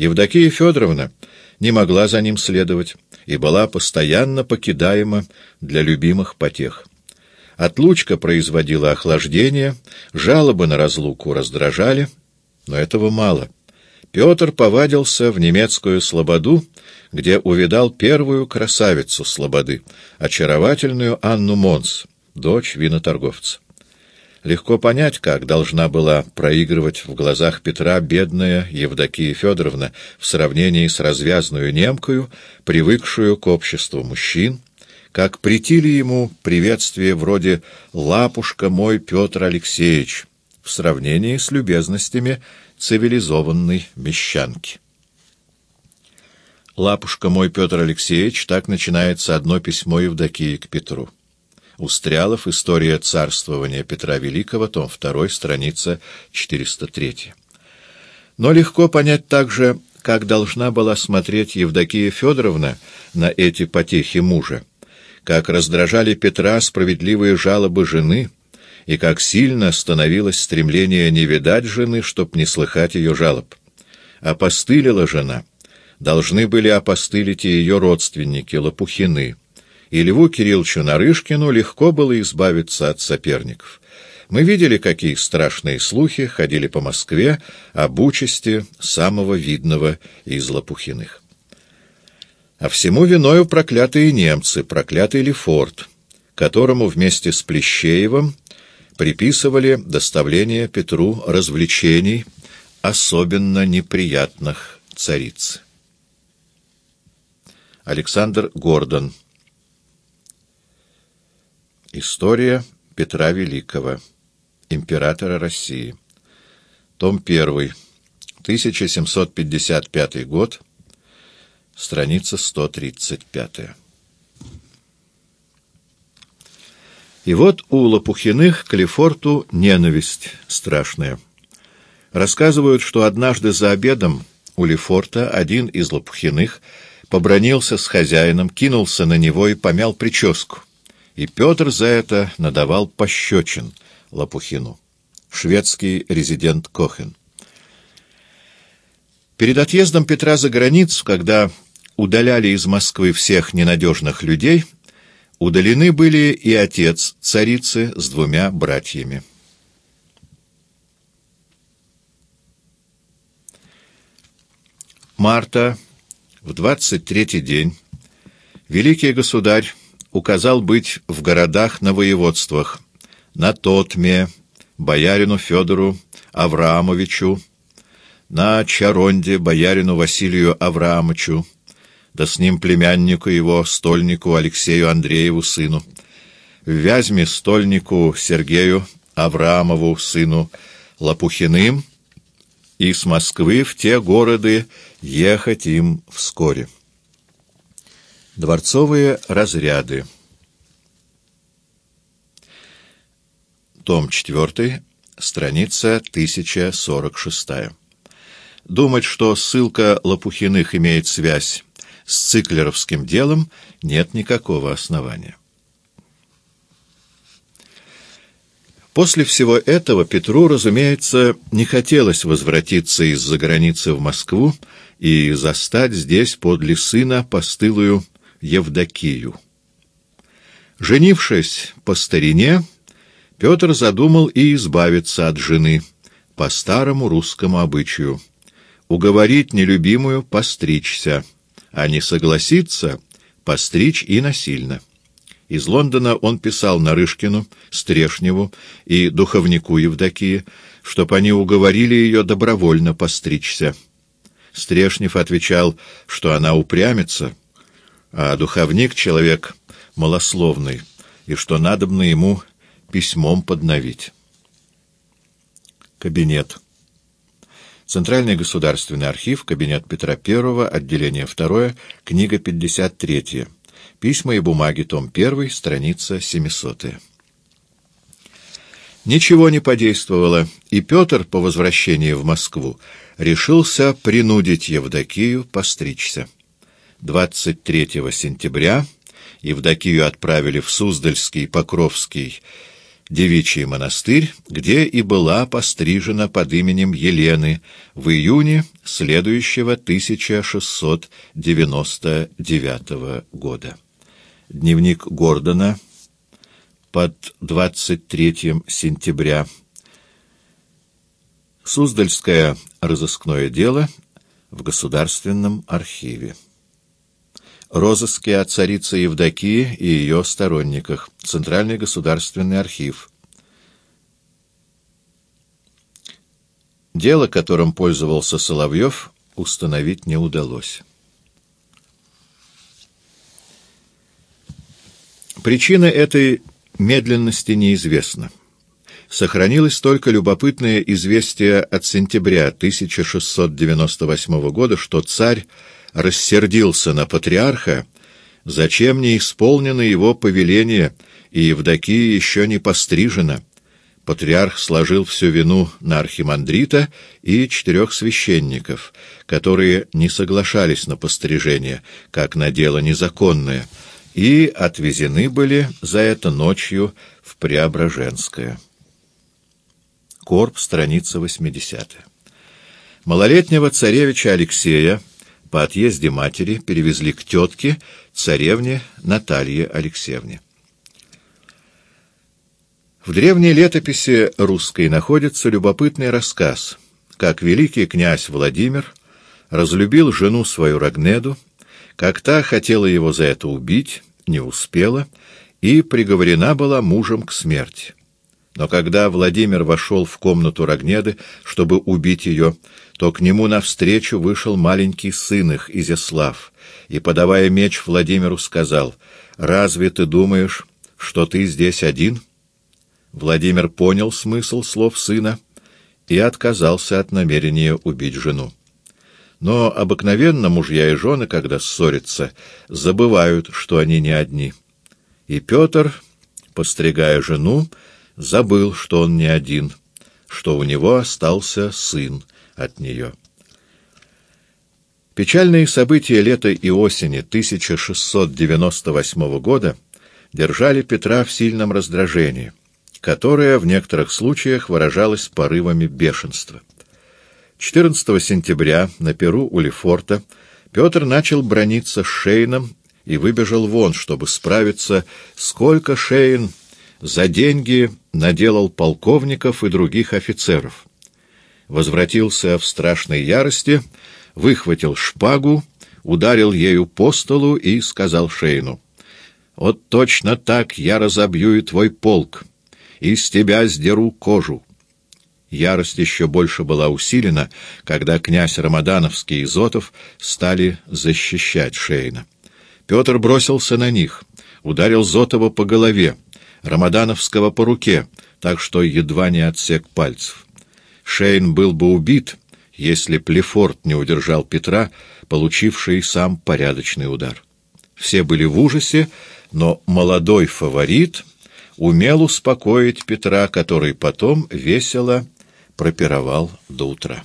Евдокия Федоровна не могла за ним следовать и была постоянно покидаема для любимых потех. Отлучка производила охлаждение, жалобы на разлуку раздражали, но этого мало. Петр повадился в немецкую слободу, где увидал первую красавицу слободы, очаровательную Анну Монс, дочь виноторговца. Легко понять, как должна была проигрывать в глазах Петра бедная Евдокия Федоровна в сравнении с развязную немкою, привыкшую к обществу мужчин, как притили ему приветствие вроде «Лапушка мой Петр Алексеевич» в сравнении с любезностями цивилизованной мещанки. «Лапушка мой Петр Алексеевич» так начинается одно письмо Евдокии к Петру. Устрялов. История царствования Петра Великого. Том 2. Страница 403. Но легко понять также, как должна была смотреть Евдокия Федоровна на эти потехи мужа, как раздражали Петра справедливые жалобы жены, и как сильно становилось стремление не видать жены, чтоб не слыхать ее жалоб. Опостылила жена. Должны были опостылить и ее родственники, Лопухины. И Льву Кирилловичу Нарышкину легко было избавиться от соперников. Мы видели, какие страшные слухи ходили по Москве об участи самого видного из Лопухиных. А всему виною проклятые немцы, проклятый Лефорт, которому вместе с Плещеевым приписывали доставление Петру развлечений, особенно неприятных цариц. Александр Гордон История Петра Великого, императора России. Том 1. 1755 год страница 135. И вот у Лопухиных к Лефорту ненависть страшная. Рассказывают, что однажды за обедом у Лефорта один из Лопухиных побронился с хозяином, кинулся на него и помял прическу. И Петр за это надавал пощечин Лопухину. Шведский резидент Кохен. Перед отъездом Петра за границу, когда удаляли из Москвы всех ненадежных людей, удалены были и отец царицы с двумя братьями. Марта, в двадцать третий день, великий государь указал быть в городах на воеводствах на Тотме, боярину Федору Авраамовичу, на Чаронде, боярину Василию Авраамовичу, да с ним племяннику его, стольнику Алексею Андрееву, сыну, в Вязьме стольнику Сергею Авраамову, сыну Лопухиным, и с Москвы в те города ехать им вскоре. Дворцовые разряды Том 4, страница 1046. Думать, что ссылка Лопухиных имеет связь с циклеровским делом нет никакого основания. После всего этого Петру, разумеется, не хотелось возвратиться из-за границы в Москву и застать здесь подле сына постылую Евдокию. Женившись по старине, Петр задумал и избавиться от жены по старому русскому обычаю, уговорить нелюбимую постричься — а не согласиться постричь и насильно. Из Лондона он писал Нарышкину, Стрешневу и духовнику Евдокии, чтоб они уговорили ее добровольно постричься. Стрешнев отвечал, что она упрямится, а духовник — человек малословный, и что надобно ему письмом подновить. Кабинет. Центральный государственный архив, кабинет Петра I, отделение 2, книга 53. Письма и бумаги, том 1, страница 700. Ничего не подействовало, и Петр по возвращении в Москву решился принудить Евдокию постричься. 23 сентября Евдокию отправили в Суздальский, Покровский девичий монастырь, где и была пострижена под именем Елены в июне следующего 1699 года. Дневник Гордона под 23 сентября. Суздальское разыскное дело в Государственном архиве. Розыски о царице Евдокии и ее сторонниках. Центральный государственный архив. Дело, которым пользовался Соловьев, установить не удалось. Причина этой медленности неизвестна. Сохранилось только любопытное известие от сентября 1698 года, что царь рассердился на патриарха, зачем не исполнено его повеление, и Евдокия еще не пострижена. Патриарх сложил всю вину на архимандрита и четырех священников, которые не соглашались на пострижение, как на дело незаконное, и отвезены были за это ночью в Преображенское. Корп, страница 80. Малолетнего царевича Алексея по отъезде матери перевезли к тетке, царевне Наталье Алексеевне. В древней летописи русской находится любопытный рассказ, как великий князь Владимир разлюбил жену свою Рогнеду, как та хотела его за это убить, не успела, и приговорена была мужем к смерти. Но когда Владимир вошел в комнату Рогнеды, чтобы убить ее, то к нему навстречу вышел маленький сын их, Изяслав, и, подавая меч Владимиру, сказал, «Разве ты думаешь, что ты здесь один?» Владимир понял смысл слов сына и отказался от намерения убить жену. Но обыкновенно мужья и жены, когда ссорятся, забывают, что они не одни. И Петр, постригая жену, забыл, что он не один, что у него остался сын от нее. Печальные события лета и осени 1698 года держали Петра в сильном раздражении, которое в некоторых случаях выражалось порывами бешенства. 14 сентября на Перу у Лефорта Петр начал брониться с Шейном и выбежал вон, чтобы справиться, сколько Шейн за деньги наделал полковников и других офицеров. Возвратился в страшной ярости, выхватил шпагу, ударил ею по столу и сказал Шейну, «Вот точно так я разобью и твой полк, и с тебя сдеру кожу». Ярость еще больше была усилена, когда князь Рамадановский и Зотов стали защищать Шейна. Петр бросился на них, ударил Зотова по голове, Рамадановского по руке, так что едва не отсек пальцев. Шейн был бы убит, если Плефорт не удержал Петра, получивший сам порядочный удар. Все были в ужасе, но молодой фаворит умел успокоить Петра, который потом весело пропировал до утра.